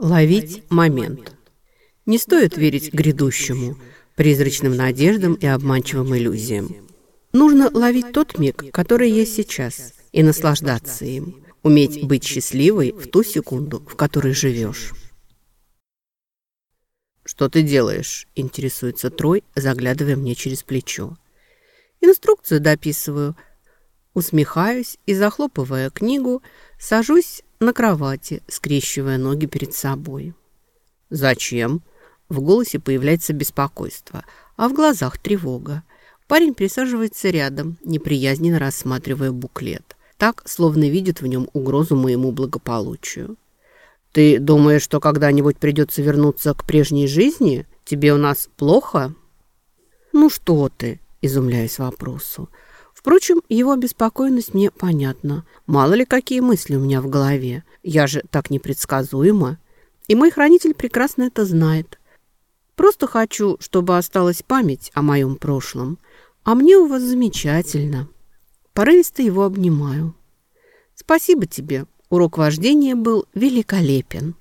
Ловить момент. Не стоит верить грядущему, призрачным надеждам и обманчивым иллюзиям. Нужно ловить тот миг, который есть сейчас, и наслаждаться им. Уметь быть счастливой в ту секунду, в которой живешь. «Что ты делаешь?» – интересуется Трой, заглядывая мне через плечо. «Инструкцию дописываю». Усмехаюсь и, захлопывая книгу, сажусь на кровати, скрещивая ноги перед собой. «Зачем?» В голосе появляется беспокойство, а в глазах тревога. Парень присаживается рядом, неприязненно рассматривая буклет. Так, словно видит в нем угрозу моему благополучию. «Ты думаешь, что когда-нибудь придется вернуться к прежней жизни? Тебе у нас плохо?» «Ну что ты?» – изумляюсь вопросу. Впрочем, его беспокойность мне понятна. Мало ли какие мысли у меня в голове. Я же так непредсказуема. И мой хранитель прекрасно это знает. Просто хочу, чтобы осталась память о моем прошлом. А мне у вас замечательно. Порывисто его обнимаю. Спасибо тебе. Урок вождения был великолепен.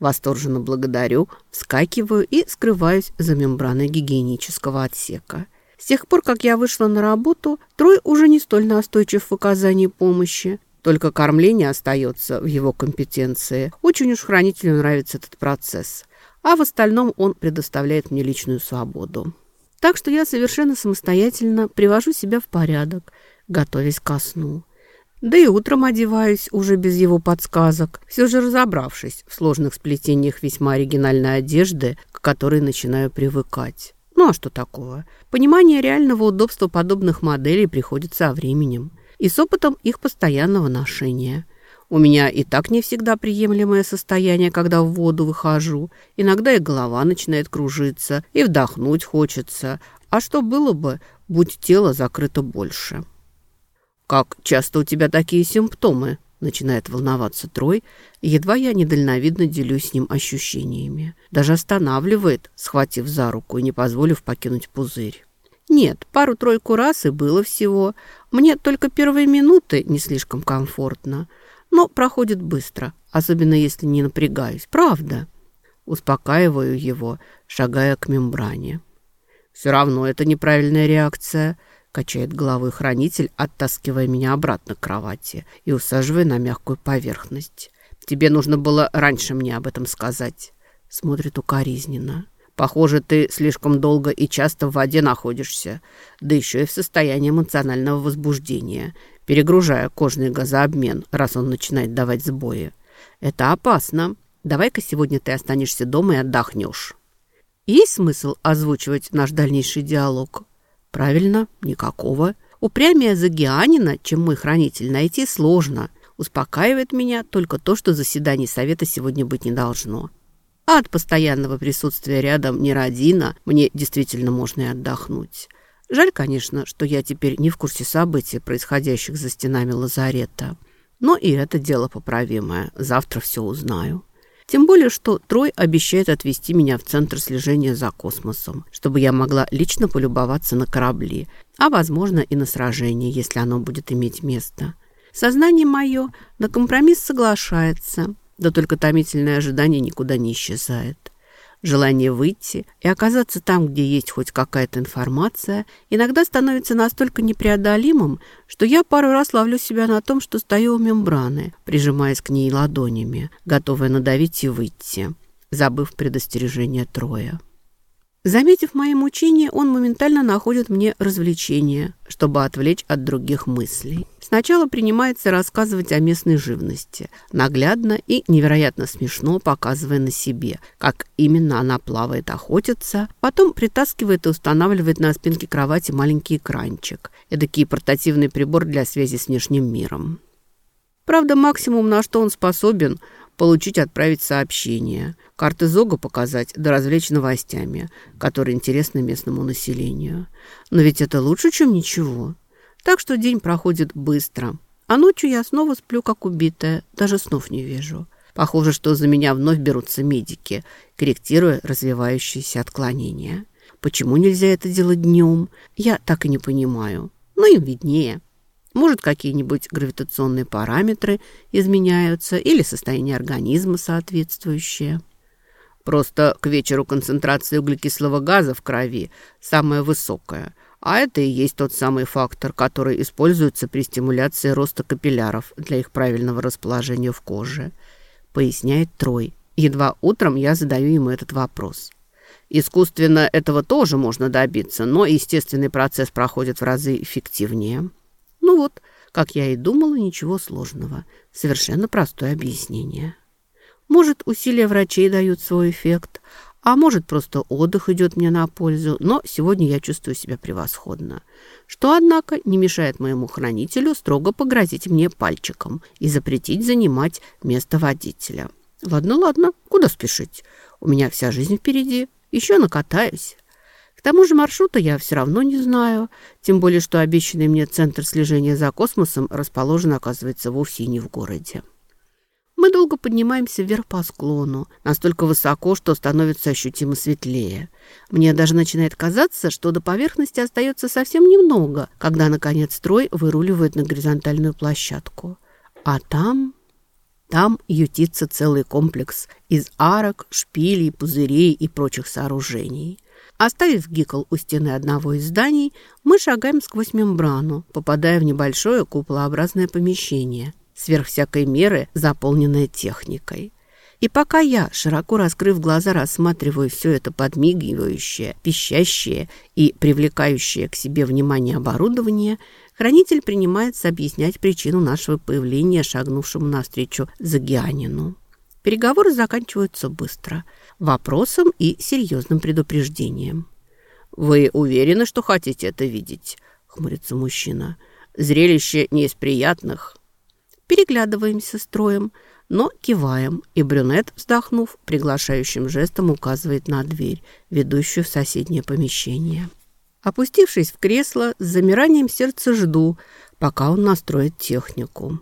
Восторженно благодарю, вскакиваю и скрываюсь за мембраной гигиенического отсека. С тех пор, как я вышла на работу, Трой уже не столь настойчив в оказании помощи. Только кормление остается в его компетенции. Очень уж хранителю нравится этот процесс. А в остальном он предоставляет мне личную свободу. Так что я совершенно самостоятельно привожу себя в порядок, готовясь ко сну. Да и утром одеваюсь уже без его подсказок, все же разобравшись в сложных сплетениях весьма оригинальной одежды, к которой начинаю привыкать. Ну а что такого? Понимание реального удобства подобных моделей приходит со временем и с опытом их постоянного ношения. У меня и так не всегда приемлемое состояние, когда в воду выхожу. Иногда и голова начинает кружиться, и вдохнуть хочется. А что было бы, будь тело закрыто больше? «Как часто у тебя такие симптомы?» Начинает волноваться Трой, едва я недальновидно делюсь с ним ощущениями. Даже останавливает, схватив за руку и не позволив покинуть пузырь. Нет, пару-тройку раз и было всего. Мне только первые минуты не слишком комфортно. Но проходит быстро, особенно если не напрягаюсь. Правда. Успокаиваю его, шагая к мембране. Все равно это неправильная реакция – Качает головой хранитель, оттаскивая меня обратно к кровати и усаживая на мягкую поверхность. «Тебе нужно было раньше мне об этом сказать». Смотрит укоризненно. «Похоже, ты слишком долго и часто в воде находишься, да еще и в состоянии эмоционального возбуждения, перегружая кожный газообмен, раз он начинает давать сбои. Это опасно. Давай-ка сегодня ты останешься дома и отдохнешь». Есть смысл озвучивать наш дальнейший диалог? Правильно, никакого. Упрямее Загианина, чем мой хранитель, найти сложно. Успокаивает меня только то, что заседаний совета сегодня быть не должно. А от постоянного присутствия рядом Нерадина мне действительно можно и отдохнуть. Жаль, конечно, что я теперь не в курсе событий, происходящих за стенами лазарета. Но и это дело поправимое. Завтра все узнаю. Тем более, что Трой обещает отвезти меня в центр слежения за космосом, чтобы я могла лично полюбоваться на корабли, а, возможно, и на сражение, если оно будет иметь место. Сознание мое на компромисс соглашается, да только томительное ожидание никуда не исчезает. Желание выйти и оказаться там, где есть хоть какая-то информация, иногда становится настолько непреодолимым, что я пару раз ловлю себя на том, что стою у мембраны, прижимаясь к ней ладонями, готовая надавить и выйти, забыв предостережение Троя. Заметив мои мучения, он моментально находит мне развлечение, чтобы отвлечь от других мыслей. Сначала принимается рассказывать о местной живности, наглядно и невероятно смешно показывая на себе, как именно она плавает, охотится, потом притаскивает и устанавливает на спинке кровати маленький экранчик, эдакий портативный прибор для связи с внешним миром. Правда, максимум, на что он способен – получить, отправить сообщение, карты ЗОГа показать, да развлечь новостями, которые интересны местному населению. Но ведь это лучше, чем ничего. Так что день проходит быстро, а ночью я снова сплю, как убитая, даже снов не вижу. Похоже, что за меня вновь берутся медики, корректируя развивающиеся отклонения. Почему нельзя это делать днем, я так и не понимаю. Но им виднее. Может, какие-нибудь гравитационные параметры изменяются или состояние организма соответствующее. Просто к вечеру концентрация углекислого газа в крови самая высокая, а это и есть тот самый фактор, который используется при стимуляции роста капилляров для их правильного расположения в коже, поясняет Трой. Едва утром я задаю ему этот вопрос. Искусственно этого тоже можно добиться, но естественный процесс проходит в разы эффективнее. Ну вот, как я и думала, ничего сложного. Совершенно простое объяснение. Может, усилия врачей дают свой эффект, а может, просто отдых идет мне на пользу, но сегодня я чувствую себя превосходно. Что, однако, не мешает моему хранителю строго погрозить мне пальчиком и запретить занимать место водителя. Ладно, ладно, куда спешить? У меня вся жизнь впереди. Еще накатаюсь. К тому же маршрута я все равно не знаю, тем более, что обещанный мне центр слежения за космосом расположен, оказывается, вовсе не в городе. Мы долго поднимаемся вверх по склону, настолько высоко, что становится ощутимо светлее. Мне даже начинает казаться, что до поверхности остается совсем немного, когда, наконец, строй выруливает на горизонтальную площадку. А там... Там ютится целый комплекс из арок, шпилей, пузырей и прочих сооружений. Оставив Гикл у стены одного из зданий, мы шагаем сквозь мембрану, попадая в небольшое куполообразное помещение, сверх всякой меры заполненное техникой. И пока я, широко раскрыв глаза, рассматриваю все это подмигивающее, пищащее и привлекающее к себе внимание оборудование, хранитель принимается объяснять причину нашего появления шагнувшему навстречу Загианину. Переговоры заканчиваются быстро, вопросом и серьезным предупреждением. «Вы уверены, что хотите это видеть?» — хмурится мужчина. «Зрелище не из приятных». Переглядываемся строем — но киваем, и брюнет, вздохнув, приглашающим жестом указывает на дверь, ведущую в соседнее помещение. Опустившись в кресло, с замиранием сердца жду, пока он настроит технику.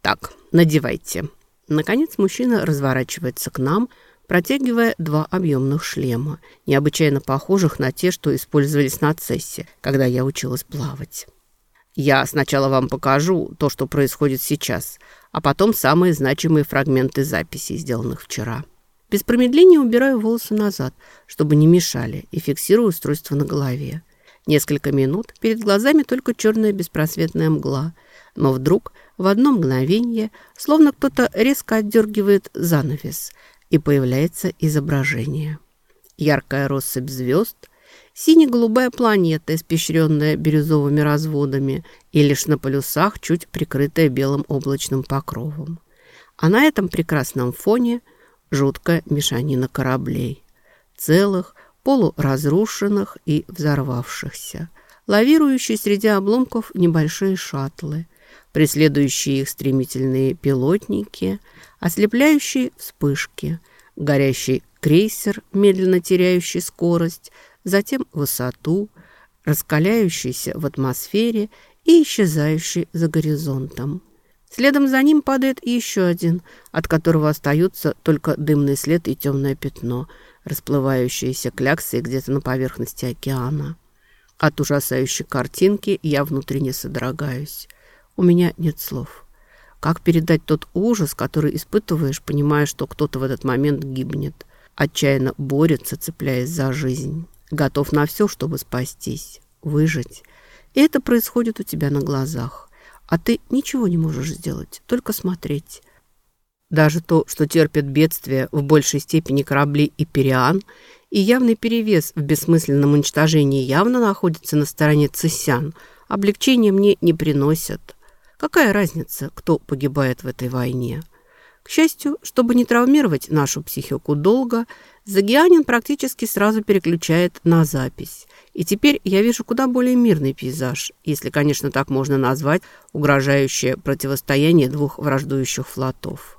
«Так, надевайте». Наконец мужчина разворачивается к нам, протягивая два объемных шлема, необычайно похожих на те, что использовались на цессе, когда я училась плавать. «Я сначала вам покажу то, что происходит сейчас, а потом самые значимые фрагменты записей, сделанных вчера. Без промедления убираю волосы назад, чтобы не мешали, и фиксирую устройство на голове. Несколько минут перед глазами только черная беспросветная мгла, но вдруг в одно мгновение, словно кто-то резко отдергивает занавес, и появляется изображение. Яркая россыпь звезд — Сине-голубая планета, испещренная бирюзовыми разводами и лишь на полюсах чуть прикрытая белым облачным покровом. А на этом прекрасном фоне жуткая мешанина кораблей. Целых, полуразрушенных и взорвавшихся. Лавирующие среди обломков небольшие шаттлы, преследующие их стремительные пилотники, ослепляющие вспышки, горящий крейсер, медленно теряющий скорость – затем высоту, раскаляющийся в атмосфере и исчезающий за горизонтом. Следом за ним падает еще один, от которого остаются только дымный след и темное пятно, расплывающиеся кляксы где-то на поверхности океана. От ужасающей картинки я внутренне содрогаюсь. У меня нет слов. Как передать тот ужас, который испытываешь, понимая, что кто-то в этот момент гибнет, отчаянно борется, цепляясь за жизнь? готов на все, чтобы спастись, выжить. И это происходит у тебя на глазах. А ты ничего не можешь сделать, только смотреть. Даже то, что терпят бедствия в большей степени корабли и Периан, и явный перевес в бессмысленном уничтожении явно находится на стороне цисян, облегчения мне не приносят. Какая разница, кто погибает в этой войне? К счастью, чтобы не травмировать нашу психику долго, Загианин практически сразу переключает на запись. И теперь я вижу куда более мирный пейзаж, если, конечно, так можно назвать угрожающее противостояние двух враждующих флотов.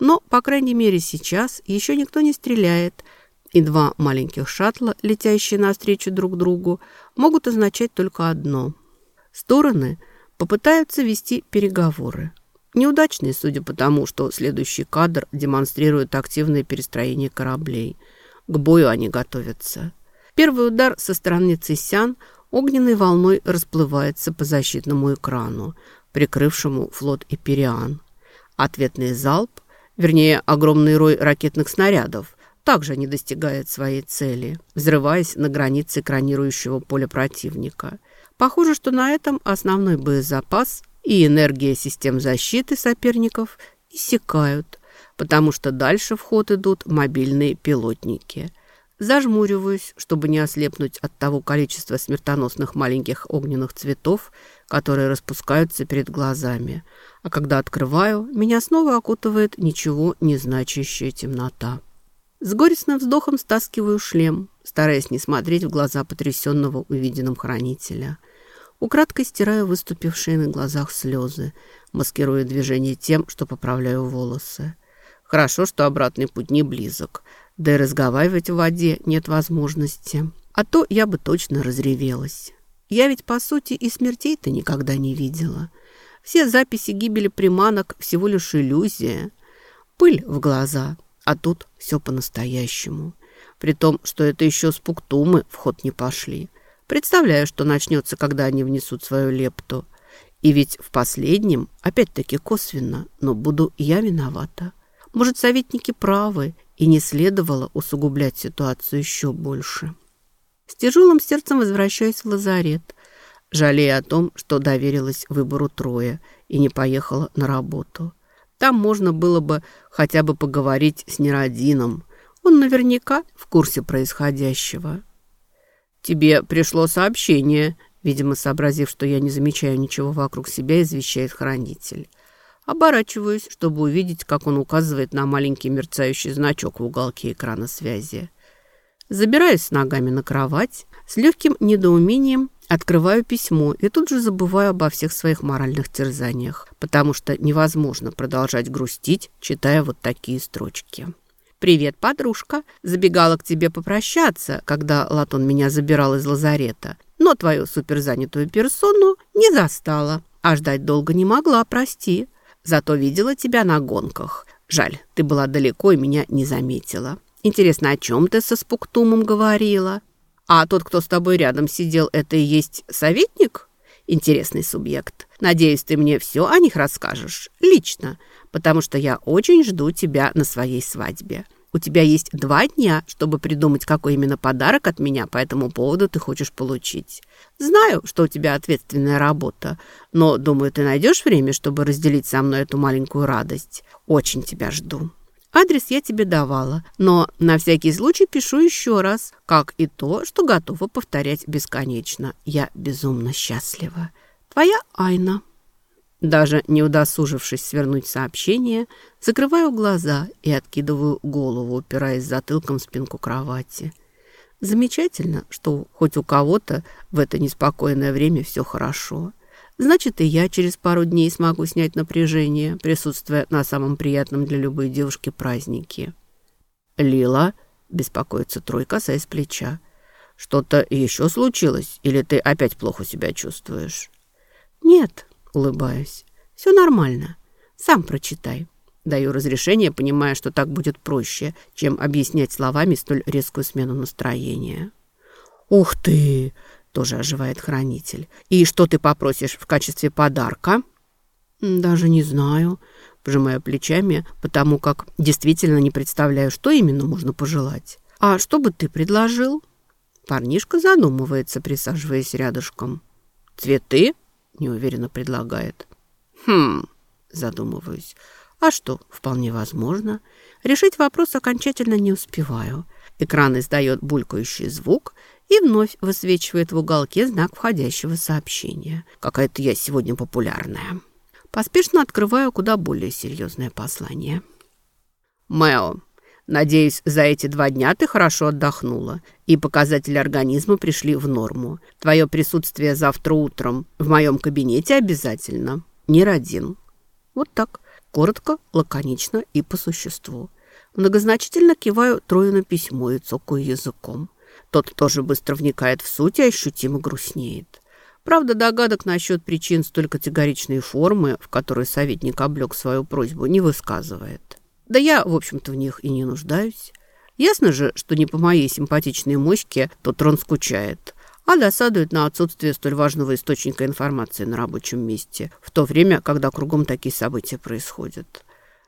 Но, по крайней мере, сейчас еще никто не стреляет, и два маленьких шаттла, летящие навстречу друг другу, могут означать только одно. Стороны попытаются вести переговоры. Неудачные, судя по тому, что следующий кадр демонстрирует активное перестроение кораблей. К бою они готовятся. Первый удар со стороны Цисян огненной волной расплывается по защитному экрану, прикрывшему флот Ипериан. Ответный залп, вернее, огромный рой ракетных снарядов, также не достигает своей цели, взрываясь на границе экранирующего поля противника. Похоже, что на этом основной боезапас и энергия систем защиты соперников иссякают, потому что дальше в ход идут мобильные пилотники. Зажмуриваюсь, чтобы не ослепнуть от того количества смертоносных маленьких огненных цветов, которые распускаются перед глазами. А когда открываю, меня снова окутывает ничего не значащая темнота. С горестным вздохом стаскиваю шлем, стараясь не смотреть в глаза потрясенного увиденным хранителя. Украдкой стираю выступившие на глазах слезы, маскируя движение тем, что поправляю волосы. Хорошо, что обратный путь не близок, да и разговаривать в воде нет возможности. А то я бы точно разревелась. Я ведь, по сути, и смертей-то никогда не видела. Все записи гибели приманок всего лишь иллюзия. Пыль в глаза — а тут все по-настоящему. При том, что это еще спуктумы в ход не пошли. Представляю, что начнется, когда они внесут свою лепту. И ведь в последнем, опять-таки косвенно, но буду я виновата. Может, советники правы, и не следовало усугублять ситуацию еще больше. С тяжелым сердцем возвращаюсь в лазарет, жалея о том, что доверилась выбору Троя и не поехала на работу. Там можно было бы хотя бы поговорить с Неродином. Он наверняка в курсе происходящего. «Тебе пришло сообщение», видимо, сообразив, что я не замечаю ничего вокруг себя, извещает хранитель. Оборачиваюсь, чтобы увидеть, как он указывает на маленький мерцающий значок в уголке экрана связи. Забираюсь ногами на кровать, с легким недоумением Открываю письмо и тут же забываю обо всех своих моральных терзаниях, потому что невозможно продолжать грустить, читая вот такие строчки. «Привет, подружка. Забегала к тебе попрощаться, когда Латон меня забирал из лазарета, но твою суперзанятую персону не застала, а ждать долго не могла, прости. Зато видела тебя на гонках. Жаль, ты была далеко и меня не заметила. Интересно, о чем ты со Спуктумом говорила?» А тот, кто с тобой рядом сидел, это и есть советник? Интересный субъект. Надеюсь, ты мне все о них расскажешь. Лично. Потому что я очень жду тебя на своей свадьбе. У тебя есть два дня, чтобы придумать, какой именно подарок от меня по этому поводу ты хочешь получить. Знаю, что у тебя ответственная работа, но, думаю, ты найдешь время, чтобы разделить со мной эту маленькую радость. Очень тебя жду». Адрес я тебе давала, но на всякий случай пишу еще раз, как и то, что готова повторять бесконечно. Я безумно счастлива. Твоя Айна. Даже не удосужившись свернуть сообщение, закрываю глаза и откидываю голову, упираясь затылком в спинку кровати. Замечательно, что хоть у кого-то в это неспокойное время все хорошо. Значит, и я через пару дней смогу снять напряжение, присутствуя на самом приятном для любой девушки празднике. «Лила», — беспокоится Трой, касаясь плеча, — «что-то еще случилось, или ты опять плохо себя чувствуешь?» «Нет», — улыбаюсь, — «все нормально. Сам прочитай». Даю разрешение, понимая, что так будет проще, чем объяснять словами столь резкую смену настроения. «Ух ты!» тоже оживает хранитель. «И что ты попросишь в качестве подарка?» «Даже не знаю», пожимая плечами, потому как действительно не представляю, что именно можно пожелать. «А что бы ты предложил?» Парнишка задумывается, присаживаясь рядышком. «Цветы?» – неуверенно предлагает. «Хм...» – задумываюсь. «А что, вполне возможно. Решить вопрос окончательно не успеваю. Экран издает булькающий звук, и вновь высвечивает в уголке знак входящего сообщения. Какая-то я сегодня популярная. Поспешно открываю куда более серьезное послание. «Мэо, надеюсь, за эти два дня ты хорошо отдохнула, и показатели организма пришли в норму. Твое присутствие завтра утром в моем кабинете обязательно. Не родин». Вот так, коротко, лаконично и по существу. Многозначительно киваю Трою на письмо и цокаю языком. Тот тоже быстро вникает в суть и ощутимо грустнеет. Правда, догадок насчет причин столь категоричной формы, в которой советник облег свою просьбу, не высказывает. Да я, в общем-то, в них и не нуждаюсь. Ясно же, что не по моей симпатичной моське тот трон скучает, а досадует на отсутствие столь важного источника информации на рабочем месте, в то время, когда кругом такие события происходят.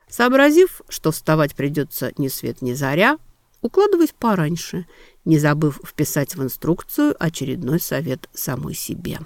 Сообразив, что вставать придется ни свет ни заря, укладываюсь пораньше, не забыв вписать в инструкцию очередной совет самой себе.